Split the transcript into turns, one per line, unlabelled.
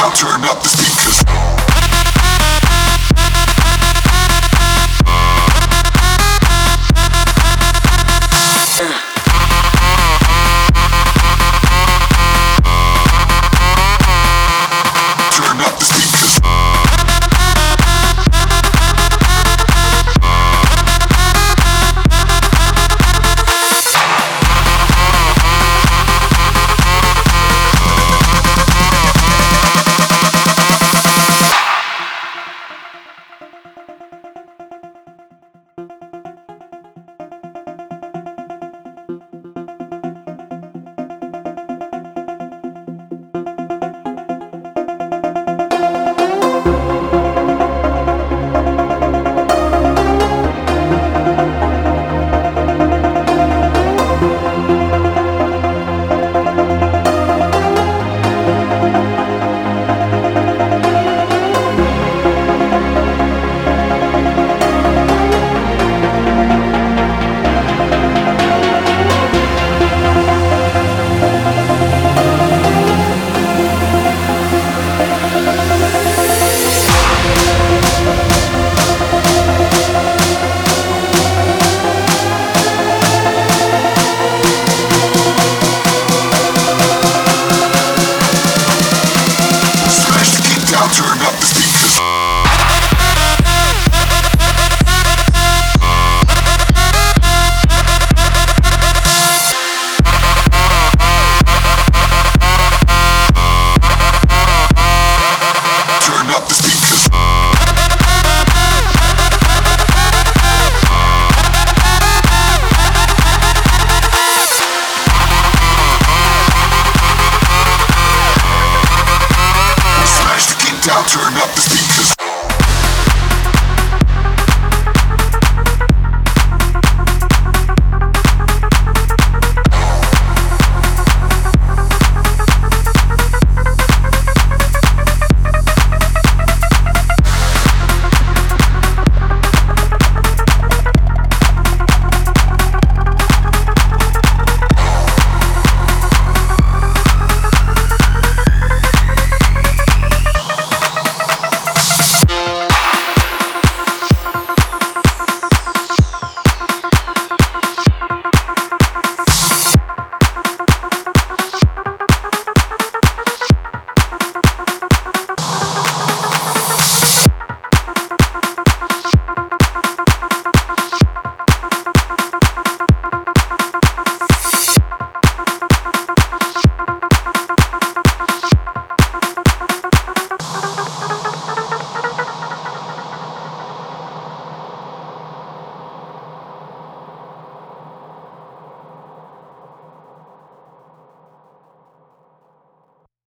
now turn up the speakers. shout, turn up the speakers.